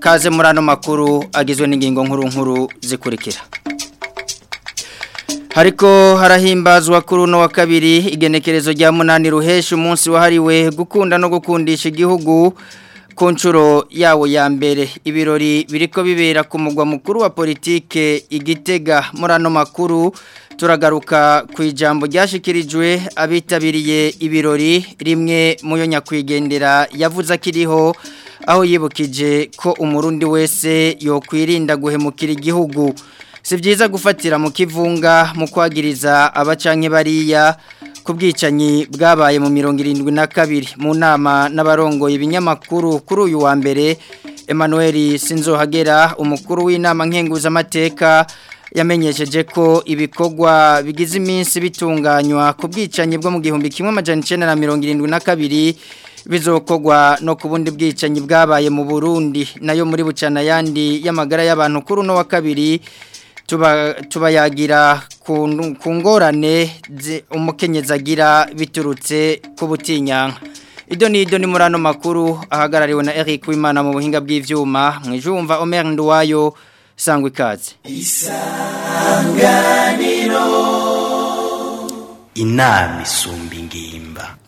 kaze muri makuru agizwe n'ingingo nkuru nkuru zikurikira hariko harahimbazwa kuri uno wa kabiri igenekerezo rya munani ruhesha umunsi wahariwe gukunda no gukundisha igihugu ku yawo ya mbere ibirori biriko bibera ku mugwa mukuru wa politike igitega muri makuru turagaruka ku ijambo ryashikirijwe abitabiriye ibirori rimwe mu yo nyakwigendera yavuze kiriho aho yibukije ko umurundi wese yokwirinda guhemukira igihugu si byiza gufatira mu kivunga mu kwagiriza abacanke bariya ku bwicanyi bwabaye mu mirongo irindwi na kabiri mu nama n'abarongoye ibinyamakuru kuri uyu wa mbere Emmanuel Sinzohagera umukuru w'inama nkenguzamateka yamenyesheje ko ibikorwa bigize iminsi bitunganywa ku bwicanyi bwo mu gihumbi kimwe amajana icyenda na mirongo irindwi na kabiri bizokogwa no ku bundi bwicanyi bwabaye mu burundi nayo muri bucana yandi y'amagara y'abantu kuri uno wa kabiri tubayagira ku ngorane umukenyezi agira biturutse ku butinyanka ibyo ni ibyo ni muri makuru ahagarariwe na eric wimana mu buhinga bw'ibyuma mwijumva umera nduwayo sangwa ikaze isanganiro inama isumba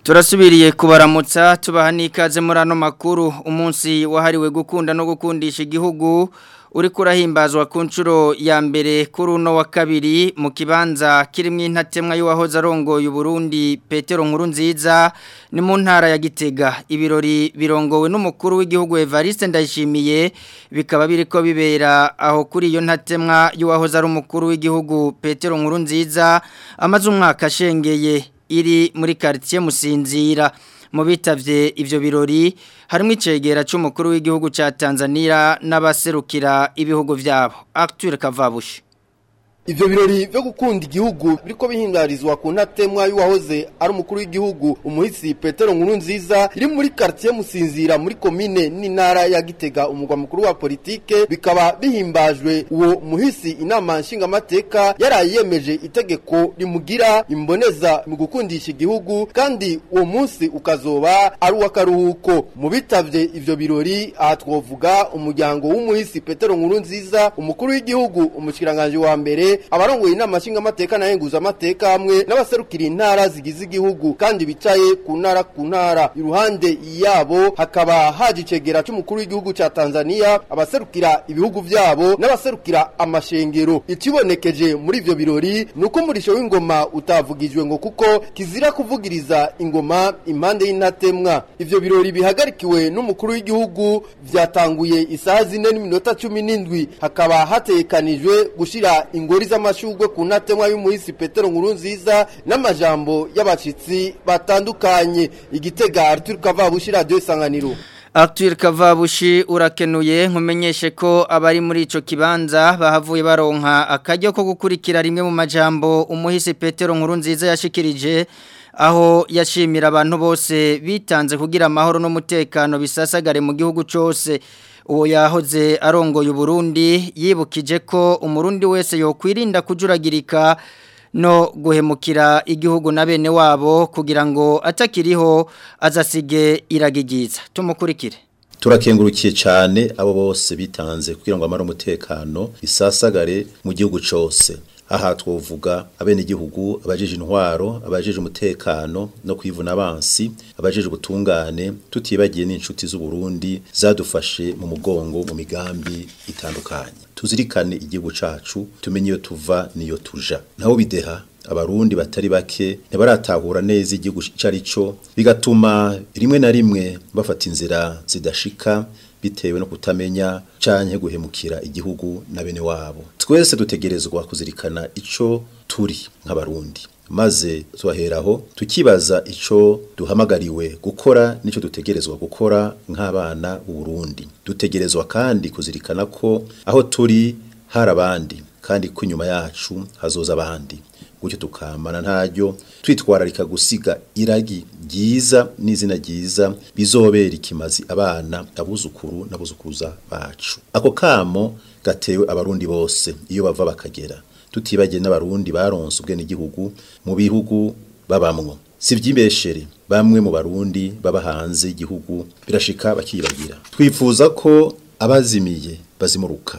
turasubiriye kubaramutsa tubaha n'ikaze muri makuru umunsi wahariwe gukunda no gukundisha igihugu uriko urahimbazwa ku nshuro ya mbere kuri uno wa kabiri mu kibanza kirimo intatemwa y'uwahoze arongoye Burundi petero nkuru nziza ni mu ya gitega ibirori birongowe n'umukuru w'igihugu evariste ndayishimiye bikaba biri ko bibera aho kuri iyo ntatemwa y'uwahoze ari umukuru w'igihugu petero nkuru nziza amaze umwaka ashengeye iri muri karitsiye musinzira mu bitavye ivyo birori harimo icegera c'umukuru w'igihugu ca Tanzania n'abaserukira ibihugu byabo Arthur Kavabushi ivyo birori vyo gukunda igihugu biriko bihimbarizwa ku ntatemwa y'uwahoze ari umukuru w'igihugu umuhisi Petero Nkuru nziza iri muri quartier musinzira muri komine n'intara ya Gitega umugwa mukuru wa politike bikaba bihimbajwe uwo muhisi inama nshinga mateka yarayemeje itegeko rimugira imboneza mu gukundisha igihugu kandi uwo munsi ukazoba ari uw'akaruhuko mu bitavye ivyo birori aha umuryango w'umuhisi Petero Nkuru nziza umukuru w'igihugu umushikiranganje wa mbere akarere abarongoye inama nshingamateka n'abahenguza amateka hamwe n'abaserukira intara zigize igihugu kandi bicaye ku ntara iruhande yabo hakaba haje icegera cy'umukuru w'igihugu cya Tanzania abaserukira ibihugu byabo n'abaserukira amashengero ikibonekeje muri ivyo birori nuko umurisho w'ingoma utavugijwe ngo kuko kizira kuvugiriza ingoma impande y'intatemwa ivyo birori bihagarikiwe n'umukuru w'igihugu vyatanguye isaha zine n'iminota cumi n'indwi hakaba hatekanijwe gushira ingoro yuriza amashugwe ku ntatemwa y'umuhisi Petero Nkurunziza n'amajambo y’abacitsi batandukanye igitega Arthur Kavabushi radio isanganiro Arthur Kavabushi urakenuye nkumenyeshe ko abari muri ico kibanza bahavuye baronka akaryo ko gukurikira rimwe mu majambo umuhisi Petero Nkurunziza yashikirije aho yashimira abantu bose bitanze kugira amahoro n'umutekano bisasagare mu gihugu cyose uwo yahoze arongoye Burundi yibukije ko umurundi wese yokwirinda kujuragirika no guhemukira igihugu na bene wabo kugira ngo atakiriho azasige iragigiza tumukurikire turakengurukiye cyane abo bose bitanze kugira ngo amare umutekano bisasagare mu gihugu cyose aha twovuga abenegihugu abajeje intwaro abajeje umutekano no kwivuna abansi abajeje ubutungane tutibagiye n'inshuti z'u Burundi zadufashe mu mugongo mu migambi itandukanye tuzirikane igihugu cacu tumenye iyo tuva niyo tuja naho bideha abarundi batari bake ntibaratahura neza igihugu cari cyo bigatuma rimwe na rimwe bafata inzira zidashika bitewe no kutamenya canke guhemukira igihugu na bene wabo twese dutegerezwa kuzirikana icyo turi nk'abarundi maze tubaheraho tukibaza icyo duhamagariwe gukora nicyo dutegerezwa gukora nk'abana b'uburundi dutegerezwa kandi kuzirikana ko aho turi hari abandi kandi ko inyuma yacu hazoza abandi gutyo tukamana ntaryo twitwararika gusiga iragi ryiza n'izina ryiza bizobera ikimazi abana abuzukuru n'abuzukuruza bacu ako kamo gatewe abarundi bose iyo bava bakagera tutibagiye n'abarundi baronse ubwenegihugu mu bihugu babamwo si iby'imbeshere bamwe mu barundi baba hanze y'igihugu birashika bakibagira twifuza ko abazimiye bazimuruka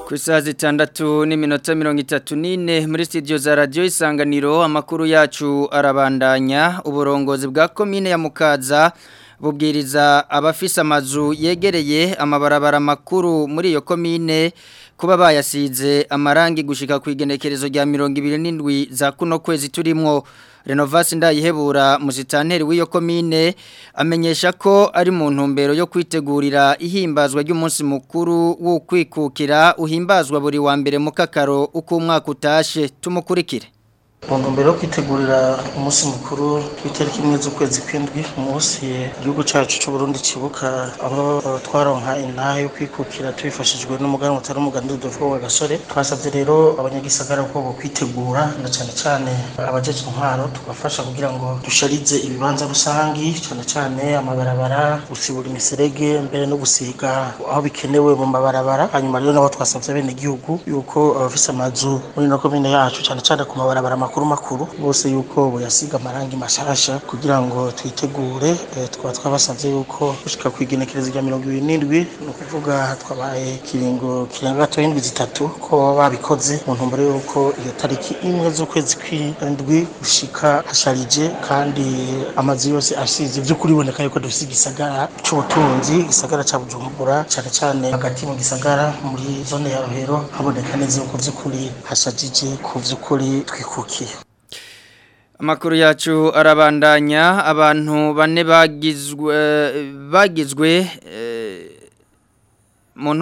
ku isaha zitandatu n'iminota mirongo itatu n'ine muri studio za radiyo isanganiro amakuru yacu arabandanya uburongozi bwa komine ya mukaza bubwiriza abafisa amazu yegereye amabarabara makuru muri iyo komine kuba bayasize amarangi gushika ku igenekerezo rya mirongo ibiri n'indwi za kuno kwezi turimwo renovasi ndayihebura musitanteri w'iyo komine amenyesha ko ari mu ntumbero yo kwitegurira ihimbazwa ry'umunsi mukuru wo uhimbazwa buri wa mbere mu kakaro uko umwaka utashe tumukurikire ntumbero yo kwitegurira umunsi mukuru w'itariki imwe z'ukwezi kw'indwi umunsi igihugu cyacu cy'u Burundi kibuka aho twaronka intahe yo kwikukira tubifashijwe n'umuganwa utari umuganwa Dovwa wa Gasore twasabye rero abanyagisagara ko bo kwitegura na cyane cyane abajeje intwaro tugafasha kugira ngo dusharize ibibanza rusange cyane cyane amabarabara gusibura imiserege mbere no gusiga aho bikenewe mu mabarabara hanyuma rero nabo twasabye bene igihugu yuko abafise amazu muri no komine yacu cyane cyane ku mabarabara amakuru makuru bose yuko boyasiga amarangi mashasha kugira ngo twitegure eh, twaba twabasanze yuko gushika kw'igenekerezo rya mirongo ibiri n'indwi ni ukuvuga twabaye kiringo kirenga gatoya indwi zitatu ko babikoze mu ntumbero yuko iyo tariki imwe z'ukwezi kw'indwi gushika hasharije kandi amazu yose asize vy'ukuri biboneka yuko dufise igisagara cyubutunzi igisagara ca bujumbura cyane cyane hagati mu gisagara muri zone ya rohero haboneka neza yuko vy'ukuri hashajije ku byukuri twikuki yakurikiye amakuru yacu arabandanya abantu bane bagizwe bagizwe eh, mu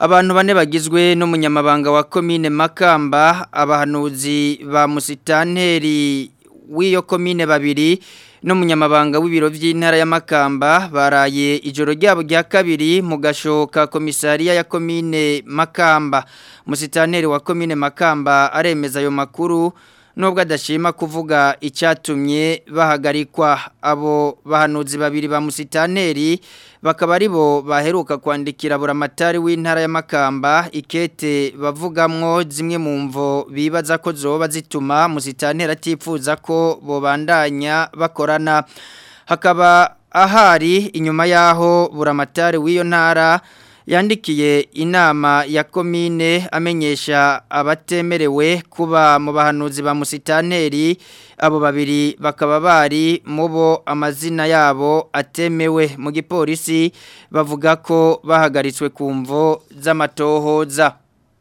abantu bane bagizwe n'umunyamabanga wa komine makamba abahanuzi ba musitanteri w'iyo komine babiri no n'umunyamabanga w'ibiro by'intara ya Makamba baraye ijoro ryabo rya kabiri mu gashoka ka komisariya ya komine makamba musitaneri wa komine makamba aremeza ayo makuru nubwo adashima kuvuga icyatumye bahagarikwa abo bahanuzi babiri ba musitaneri bakaba ari bo baheruka kwandikira buramatari w'intara y'amakamba ikete bavugamwo zimwe mu mvo bibaza ko zoba zituma musitaneri atifuza ko bobandanya bakorana hakaba ahari inyuma y'aho buramatari w'iyo ntara yandikiye inama ya komine amenyesha abatemerewe kuba mu bahanuzi ba musitanteri abo babiri bakaba bari mubo amazina yabo atemewe mu gipolisi bavuga ko bahagaritswe ku mvo z'amatohoza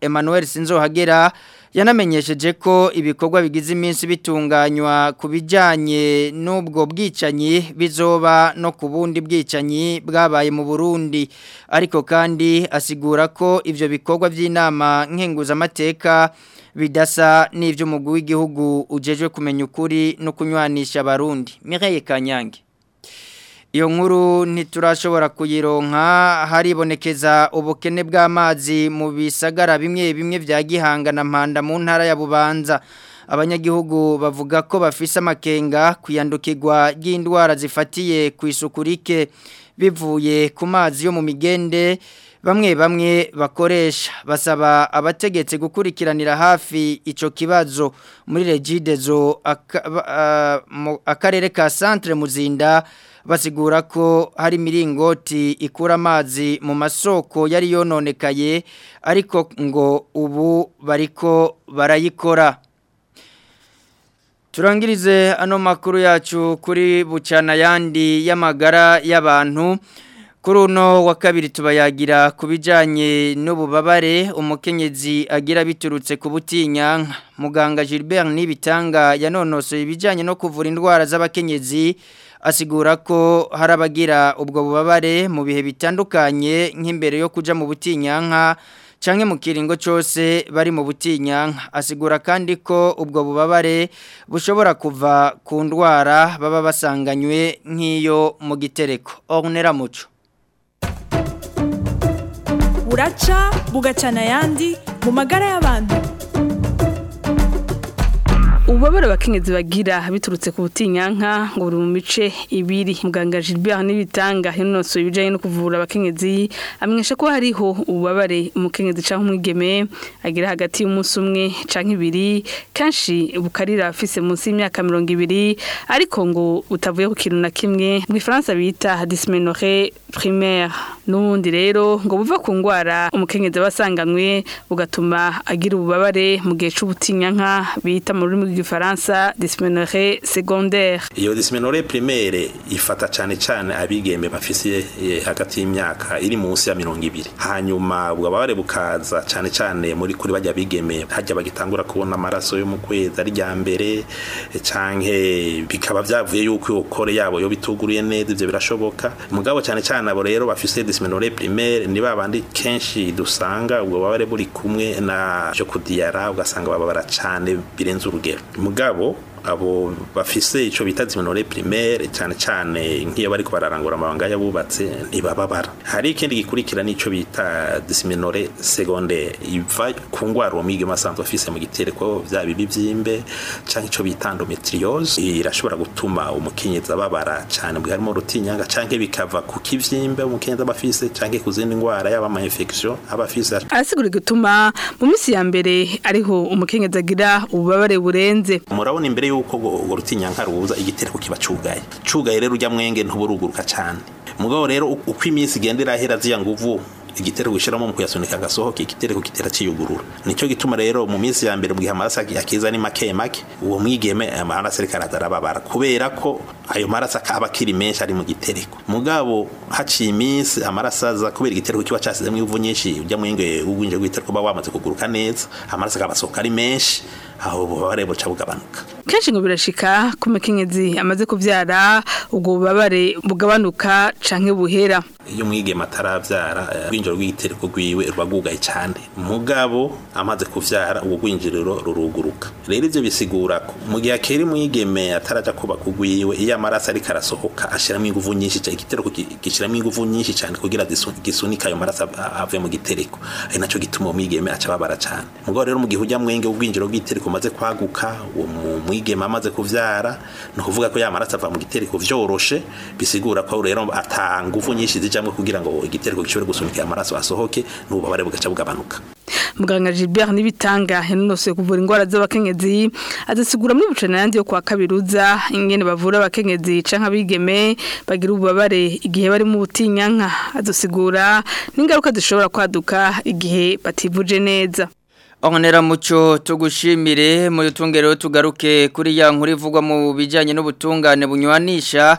Emmanuel Sinzohagera yanamenyesheje ko ibikorwa bigize iminsi bitunganywa ku bijyanye n'ubwo bwicanyi bizoba no ku bundi bwicanyi bwabaye mu Burundi ariko kandi asigura ko ibyo bikorwa by'inama nkenguzamateka bidasa n'iby'umugwi w'igihugu ujejwe kumenya ukuri no kunywanisha abarundi Mireye Kanyange iyo nkuru ntiturashobora kuyironka haribonekeza ubukene bw'amazi mu bisagara bimwe bimwe bya Gihangana na mpanda mu ntara ya bubanza abanyagihugu bavuga ko bafise amakenga kuyandukirwa ry'indwara zifatiye ku isuku rike bivuye ku mazi yo mu migende bamwe bamwe bakoresha basaba abategetse gukurikiranira hafi icyo kibazo muri regidezo akarere ka Centre muzinda basigura ko hari miringoti ikura amazi mu masoko yari yononekaye ariko ngo ubu bariko barayikora turangirize ano makuru yacu kuri bucana yandi y'amagara y'abantu kuri uno wa kabiri tubayagira ku bijyanye n'ububabare umukenyezi agira biturutse ku butinya. muganga Gilbert n'ibitanga yanonosoye ibijyanye no kuvura indwara z'abakenyezi asigura ko hari ubwo bubabare mu bihe bitandukanye nk'imbere yo kuja mu butinyanka canke mu kiringo cyose bari mu butinyanka asigura kandi ko ubwo bubabare bushobora kuva ku ndwara baba basanganywe nk'iyo mu gitereko ornera muco buraca bugacana ayandi mu magara y'abantu ububabare abakenyezi bagira biturutse ku butinyanka ngo buri mu mice ibiri muganga Gilbert n'ibitanga hinoso ibijanye no kuvura abakenyezi amenyesha ko hariho ububabare umukenyezi cyangwa umwigeme agira hagati y'umunsi umwe canke ibiri kenshi bukarira afise munsi y'imyaka mirongo ibiri ariko ngo utavuye ku kintu na kimwe mu gifaransa bita dysmenorrhée primaire n'ubundi rero ngo buva ku ndwara umukenyezi aba asanganywe bugatuma agira ububabare mu gihe c'ubutinyanka bita mu rurimi rw'igifaransa disiplinere segondere iyo disiplinere pirimere ifata cyane cyane abigeme bafise eh, hagati y'imyaka iri munsi ya mirongo ibiri hanyuma ubwabare bukaza cyane cyane muri kuri bajya bigeme hajya bagitangura kubona amaraso yo mu kwezi ari rya mbere eh, cyangwa bikaba byavuye yuko iyo kore yabo yo bituguruye neza ibyo birashoboka mugabo cyane cyane abo rero bafise disiplinere pirimere ni babandi kenshi dusanga ubwo babare buri kumwe na cyo kudiyara ugasanga bababara cyane birenze urugero mugabo abo bafise icyo bita ziminore primaire cyane cyane nk'iyo bari bararangura amabanga y'abubatse ntibababara hari ikindi gikurikira n'icyo bita disiminore secondaire iva ku ndwara uwo mwigeme asanzwe afise mu gitereko bya bibi by'imbe cyangwa icyo bita endometriose irashobora gutuma umukenyezi ababara cyane bwa harimo rutinyanga cyangwa bikava ku kivyimbe umukenyezi aba afise cyangwa ku zindi ndwara yaba ama infection aba afise arasigura gutuma mu minsi ya mbere ariho umukenyezi agira ububabare burenze murabona imbere yuko ngo rutinyanga igitereko kibacugaye cugaye rero ujya mwenge ntuburuguruka cyane mugabo rero uko iminsi igenda irahera ziya nguvu igitero gishyiramo mu kuyasunika agasohoka igitero kitera kiyugurura nicyo gituma rero mu minsi ya mbere mu amaraso akiza ni make make uwo mwigeme eh, amaraso ariko aradarababara kubera ko ayo maraso akaba akiri menshi ari mu gitereko mugabo haciye iminsi amaraso aza kubera igitero kiba cyasizemo ivu nyinshi ujya mwenge ubwinjire bw'igitereko uba wamaze kuguruka neza amaraso akaba asohoka ari menshi aho ububabare buca bugabanuka kenshi ngo birashika ku mukenyezi amaze kubyara ubwo bubabare bugabanuka canke buhera iyo mwigema atarabyara eh, urwinjiro rw'igitereko rwiwe ruba cyane mugabo amaze kubyara ubwo rwinjiriro ruruguruka rero ibyo bisigura ko mu gihe akera mwigeme ataraja kuba kugwiwe iyo amaraso ariko arasohoka ashiramo ingufu nyinshi cyane igitereko gishiramo ingufu nyinshi cyane kugira gisunika ayo maraso ave mu gitereko ari nacyo gituma umwigeme acababara cyane mugabo rero mu gihe ujya mwenge ubwinjiro bw'igitereko umaze kwaguka uwo umwigema amaze kuvyara ni kuvuga ko yamaraso ava mu gitereko vyoroshe bisigura ko rero atanga ngufu nyinshi zijamwe kugira ngo igitereko gishobore gusunika amaraso asohoke n'ububabare bugaca bugabanuka muganga Gilbert nibitanga yanonose kuvura ingwara z'abakenyezi azasigura muri bucana yandi yo kwa kabiruza ingene bavura abakenyezi canka bigeme bagira ububabare igihe bari mu butinyanka azosigura n'ingaruka zishobora kwaduka igihe bativuje neza Onera muco tugushimire mu tugaruke kuri ya nkuru ivugwa mu bijyanye n'ubutungane bunywanisha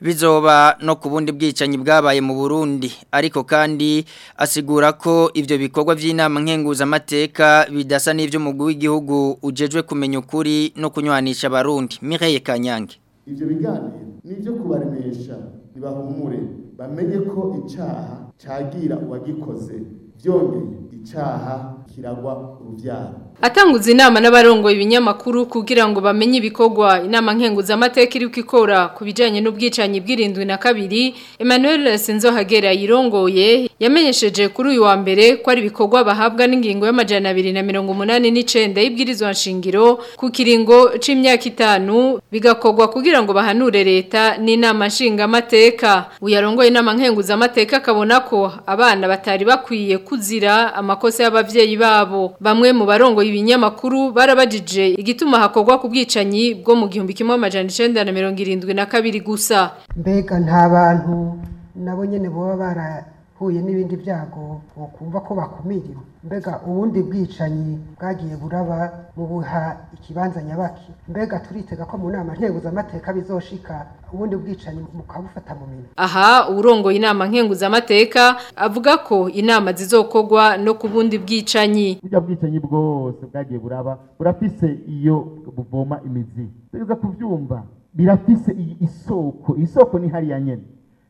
bizoba no ku bundi bwicanyi bwabaye mu burundi ariko kandi asigura ko ibyo bikorwa by'inama nkenguzamateka bidasa n'iby'umugwi w'igihugu ujejwe kumenya ukuri no kunywanisha abarundi Mireille Kanyange ibyo biganiro ni kubaremesha ntibahumure bamenye ko icyaha cyagira uwagikoze byongeye icyaha kiragwa urubyaro atanguza inama n'abarongoye ibinyamakuru kugira ngo bamenye ibikorwa inama nkenguzamateka iri ikora ku bijyanye n'ubwicanyi bw'irindwi na kabiri Emmanuel Sinzo Hagera yirongoye yamenyesheje kuri uyu wa mbere ko ari ibikorwa bahabwa n'ingingo y'amajana abiri na mirongo umunani n'icenda y'ibwirizwa nshingiro ku kiringo c'imyaka itanu bigakorwa kugira ngo bahanure leta n'inama nshingamateka uyarongoye inama nkenguzamateka akabona ko abana batari bakwiye kuzira amakosa y’ababyeyi babo bamwe mu barongoye ibinyamakuru barabajije igituma hakorwa ku bwicanyi bwo mu gihumbi kimwe amajana icenda na mirongo irindwi na kabiri gusa mbega nta bantu nabo nyene boba bara huye n'ibindi byago wokumva ko bakumiriwe mbega ubundi bwicanyi bwagiye buraba mu buha ikibanza nyabaki mbega turitega ko mu nama nkenguzamateka bizoshika ubundi bwicanyi mukabufata mu minwe aha urongoye inama nkenguzamateka avuga ko inama zizokogwa no ku bundi bwicanyi burya bwicanyi bwose bwagiye buraba burafise iyo buvoma imizi tugeze kubyumva birafise isoko isoko ni hariya nyene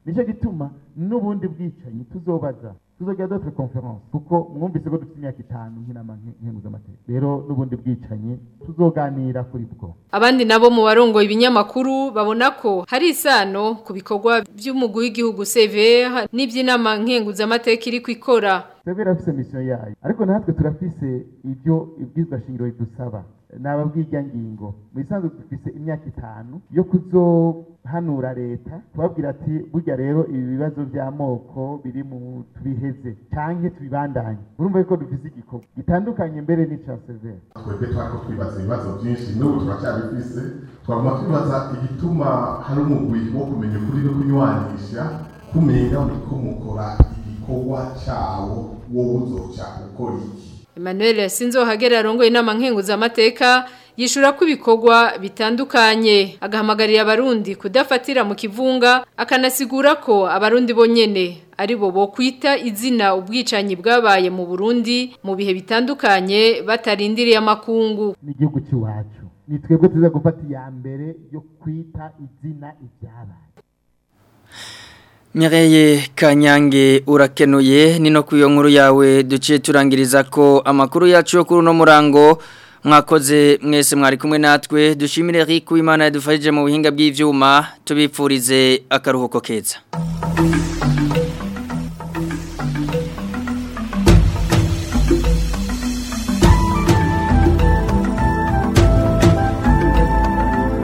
nicyo gituma n'ubundi bwicanyi tuzobaza tuzogera dotire konferanse kuko mwumvise ko dufite imyaka itanu nk'inama nkenguzamateka rero n'ubundi bwicanyi tuzoganira kuri bwo abandi nabo mu barongoye ibinyamakuru babona ko hari isano ku bikorwa by'umugwi w'igihugu severa n'iby'inama nkenguzamateka iri kwikora severa afite misiyo yayo ariko natwe turafise ibyo ibwizwa shingiro bidusaba naba ngingo mu isanzwe dufise imyaka itanu yo kuzohanura leta tubabwira ati burya rero ibi bibazo by'amoko biri mu tubiheze cyangwa tubibandanye urumva yuko dufise igikorwa gitandukanye mbere n'icya severi twebwe twako twibaza ibibazo byinshi n'ubu turacyabifise twaguma twibaza igituma hari umugwi wo kumenya ukuri no kunywanisha kumenya ko mukora igikorwa cyawo wowe uzoca ukora iki Emmanuel sinzohagera yarongoye inama nkenguzamateka yishura ko ibikorwa bitandukanye agahamagarira abarundi kudafatira mu kivunga akanasigura ko abarundi bonyene ari bo bokwita izina ubwicanyi bwabaye mu Burundi mu bihe bitandukanye batarindiriye amakungu n'igihugu cy'iwacu ni twebwe gufata iya mbere yo kwita izina ibyabaye Nyereye kanyange urakenuye nino ku iyo nkuru yawe duciye turangiriza ko amakuru yacu yo kuri uno murango mwakoze mwese mwari kumwe natwe dushimire riko imana yadufashije mu buhinga bw'ibyuma tubipfurize akaruhuko keza